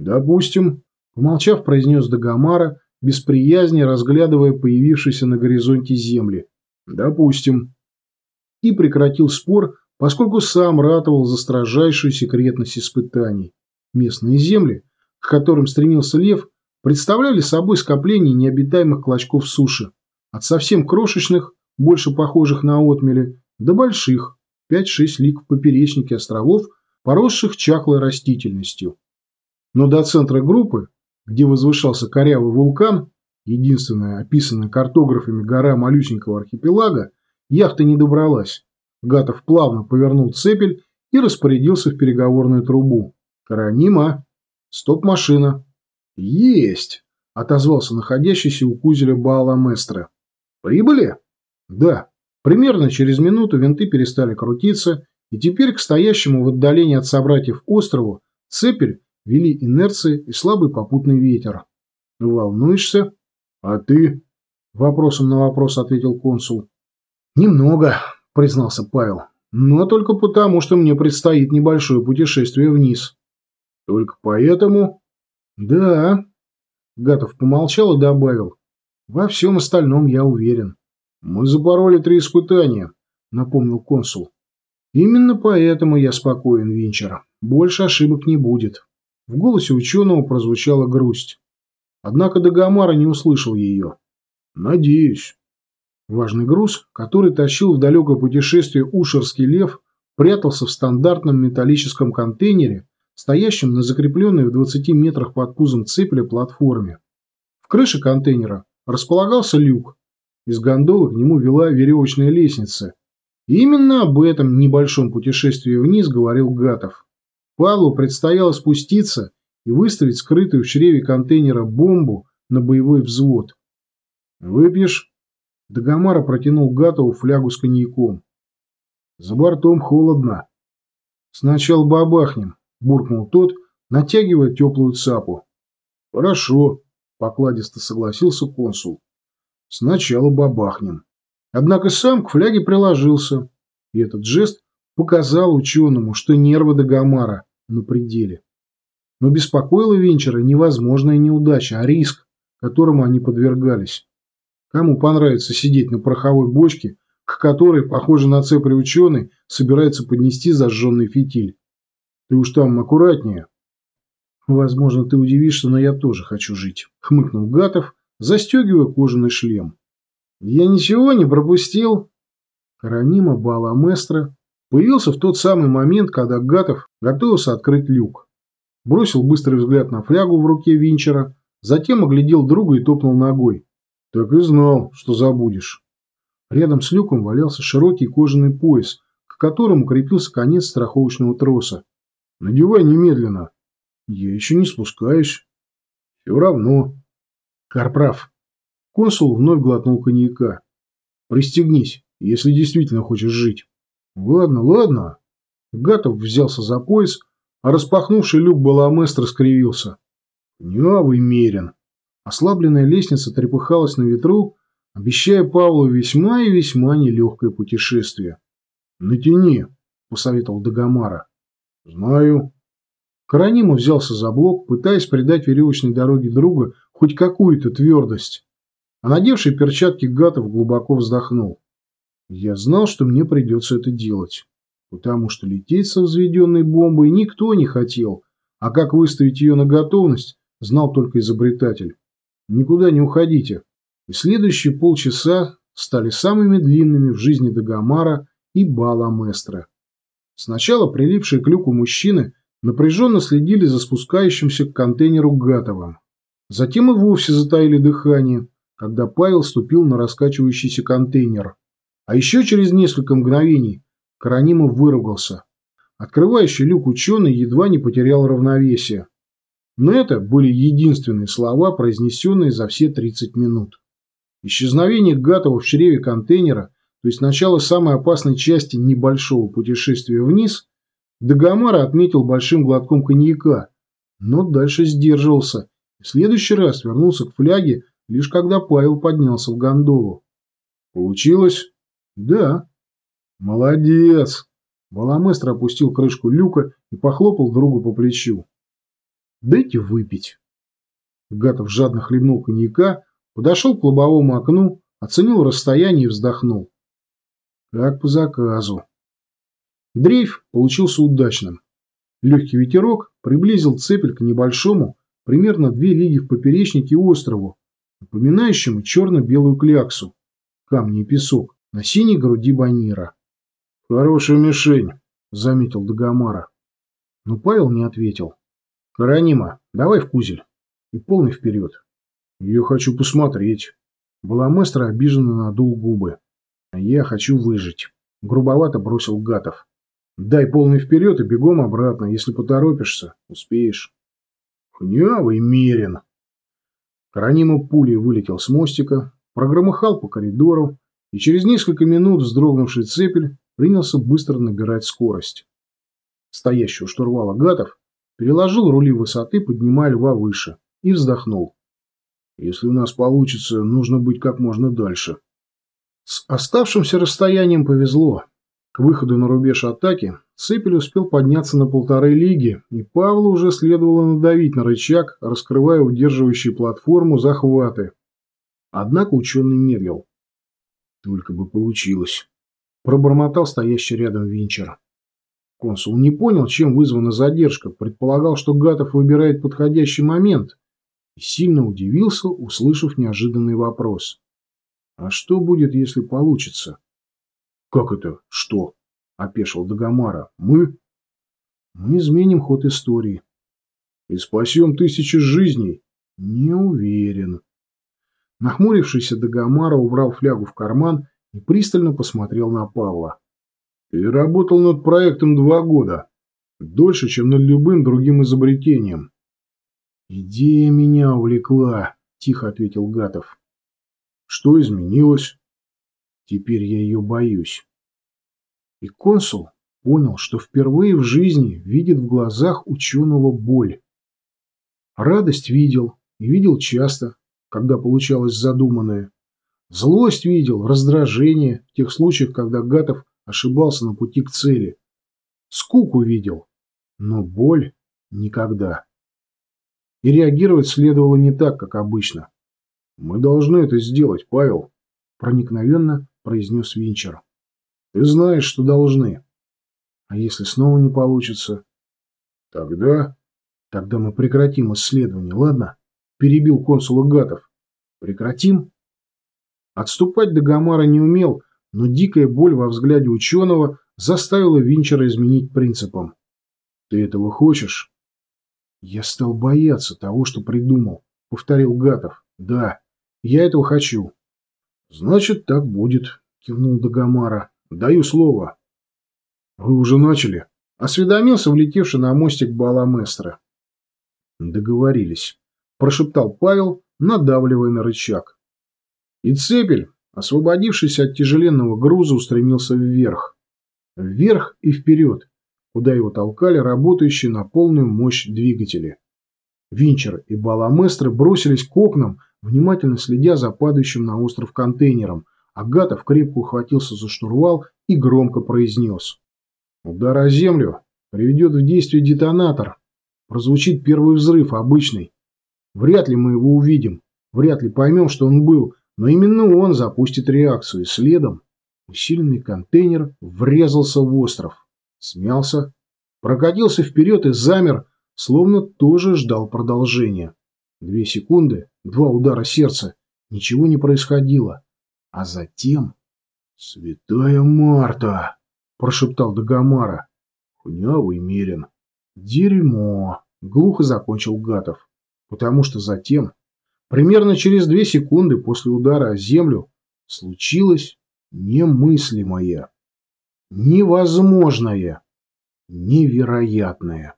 Допустим, помолчав, произнес Дагомара, без приязни разглядывая появившиеся на горизонте земли. Допустим. И прекратил спор, поскольку сам ратовал за строжайшую секретность испытаний. Местные земли, к которым стремился лев, представляли собой скопление необитаемых клочков суши, от совсем крошечных, больше похожих на отмели, до больших, 5-6 лик в поперечнике островов, поросших чахлой растительностью. Но до центра группы, где возвышался корявый вулкан, единственная описанная картографами гора Малюсенького архипелага, яхта не добралась. Гатов плавно повернул цепель и распорядился в переговорную трубу. «Каранима! Стоп-машина!» «Есть!» – отозвался находящийся у кузеля Баала. «Прибыли?» «Да». Примерно через минуту винты перестали крутиться, и теперь к стоящему в отдалении от собратьев острову цепель вели инерция и слабый попутный ветер. «Волнуешься?» «А ты?» – вопросом на вопрос ответил консул. «Немного», – признался Павел. «Но только потому, что мне предстоит небольшое путешествие вниз». «Только поэтому?» «Да». Гатов помолчал и добавил. «Во всем остальном я уверен». «Мы запороли три испытания», – напомнил консул. «Именно поэтому я спокоен, Винчер. Больше ошибок не будет». В голосе ученого прозвучала грусть. Однако Дагомара не услышал ее. «Надеюсь». Важный груз, который тащил в далекое путешествие Ушерский лев, прятался в стандартном металлическом контейнере, стоящем на закрепленной в 20 метрах под кузом цепля платформе. В крыше контейнера располагался люк. Из гондолы к нему вела веревочная лестница. И именно об этом небольшом путешествии вниз говорил Гатов. Павлу предстояло спуститься и выставить скрытую в чреве контейнера бомбу на боевой взвод. «Выпьешь?» Дагомара протянул Гатову флягу с коньяком. «За бортом холодно». «Сначала бабахнем», – буркнул тот, натягивая теплую цапу. «Хорошо», – покладисто согласился консул. «Сначала бабахнем». Однако сам к фляге приложился, и этот жест показал ученому, что нервы Дагомара на пределе. Но беспокоила Венчера невозможная неудача, а риск, которому они подвергались. Кому понравится сидеть на пороховой бочке, к которой, похоже на цепри ученый, собирается поднести зажженный фитиль? Ты уж там аккуратнее. Возможно, ты удивишься, но я тоже хочу жить, хмыкнул Гатов, застегивая кожаный шлем. Я ничего не пропустил. Каранима Баламестра появился в тот самый момент, когда Гатов готовился открыть люк. Бросил быстрый взгляд на флягу в руке Винчера, затем оглядел друга и топнул ногой. Так и знал, что забудешь. Рядом с люком валялся широкий кожаный пояс, к которому крепился конец страховочного троса. Надевай немедленно. Я еще не спускаюсь. Все равно. Карправ. Консул вновь глотнул коньяка. Пристегнись, если действительно хочешь жить. Ладно, ладно. Гатов взялся за пояс, а распахнувший люк Баламестр скривился. Нявый мерен. Ослабленная лестница трепыхалась на ветру, обещая Павлу весьма и весьма нелегкое путешествие. «Натяни», — посоветовал Дагомара. «Знаю». Каранима взялся за блок, пытаясь придать веревочной дороге друга хоть какую-то твердость. А надевший перчатки Гатов глубоко вздохнул. Я знал, что мне придется это делать, потому что лететь со взведенной бомбой никто не хотел, а как выставить ее на готовность, знал только изобретатель. Никуда не уходите. И следующие полчаса стали самыми длинными в жизни Дагомара и Бала Местра. Сначала прилипшие к люку мужчины напряженно следили за спускающимся к контейнеру Гатовым. Затем и вовсе затаили дыхание, когда Павел ступил на раскачивающийся контейнер. А еще через несколько мгновений Каранимов выругался. Открывающий люк ученый едва не потерял равновесие. Но это были единственные слова, произнесенные за все 30 минут. Исчезновение Гатова в чреве контейнера, то есть начало самой опасной части небольшого путешествия вниз, Дагомара отметил большим глотком коньяка, но дальше сдерживался и в следующий раз вернулся к фляге, лишь когда Павел поднялся в гондолу. Получилось? Да. Молодец. Баламестр опустил крышку люка и похлопал другу по плечу. Дайте выпить. Гатов жадно хлебнул коньяка, подошел к лобовому окну, оценил расстояние и вздохнул. Как по заказу. Дрейф получился удачным. Легкий ветерок приблизил цепель к небольшому, примерно две лиги в поперечнике острову, напоминающему черно-белую кляксу, камни и песок, на синей груди банира. «Хорошая мишень», — заметил Дагомара. Но Павел не ответил. «Каранима, давай в кузель. И полный вперед. Я хочу посмотреть». Баламестро обиженно надул губы. «Я хочу выжить», — грубовато бросил Гатов. «Дай полный вперед и бегом обратно. Если поторопишься, успеешь». «Хнявый мерин!» Каранима пулей вылетел с мостика, прогромыхал по коридору, и через несколько минут вздрогнувший цепель принялся быстро набирать скорость. Стоящий у штурвала Гатов переложил рули высоты, поднимая льва выше, и вздохнул. «Если у нас получится, нужно быть как можно дальше». С оставшимся расстоянием повезло. К выходу на рубеж атаки Цепель успел подняться на полторы лиги, и Павлу уже следовало надавить на рычаг, раскрывая удерживающие платформу захваты. Однако ученый медлил. «Только бы получилось», – пробормотал стоящий рядом Винчер. Консул не понял, чем вызвана задержка, предполагал, что Гатов выбирает подходящий момент, и сильно удивился, услышав неожиданный вопрос. А что будет, если получится? Как это «что»? — опешил Дагомара. Мы? Мы изменим ход истории. И спасем тысячи жизней? Не уверен. Нахмурившийся Дагомара убрал флягу в карман и пристально посмотрел на Павла. Ты работал над проектом два года. Дольше, чем над любым другим изобретением. Идея меня увлекла, тихо ответил Гатов. Что изменилось? Теперь я ее боюсь. И консул понял, что впервые в жизни видит в глазах ученого боль. Радость видел, и видел часто, когда получалось задуманное. Злость видел, раздражение в тех случаях, когда Гатов ошибался на пути к цели. Скуку видел, но боль никогда. И реагировать следовало не так, как обычно. «Мы должны это сделать, Павел», — проникновенно произнес Винчер. «Ты знаешь, что должны. А если снова не получится?» «Тогда...» «Тогда мы прекратим исследование, ладно?» — перебил консула Гатов. «Прекратим?» Отступать до Гамара не умел, но дикая боль во взгляде ученого заставила Винчера изменить принципам. «Ты этого хочешь?» «Я стал бояться того, что придумал», — повторил Гатов. «Да, я этого хочу. Значит, так будет, кивнул Дагомара. Даю слово. Вы уже начали? Осведомился влетевший на мостик Баламестра. Договорились. Прошептал Павел, надавливая на рычаг. И цепель, освободившись от тяжеленного груза, устремился вверх. Вверх и вперед, куда его толкали работающие на полную мощь двигатели. Винчер и Баламестры бросились к окнам, внимательно следя за падающим на остров контейнером. Агатов крепко ухватился за штурвал и громко произнес. «Удар о землю приведет в действие детонатор. Прозвучит первый взрыв, обычный. Вряд ли мы его увидим, вряд ли поймем, что он был, но именно он запустит реакцию, и следом усиленный контейнер врезался в остров, смялся, прокатился вперед и замер, словно тоже ждал продолжения. Две секунды, два удара сердца, ничего не происходило. А затем... «Святая Марта!» – прошептал Дагомара. Хунявый мерен. «Дерьмо!» – глухо закончил Гатов. Потому что затем, примерно через две секунды после удара о землю, случилось немыслимое, невозможное, невероятное.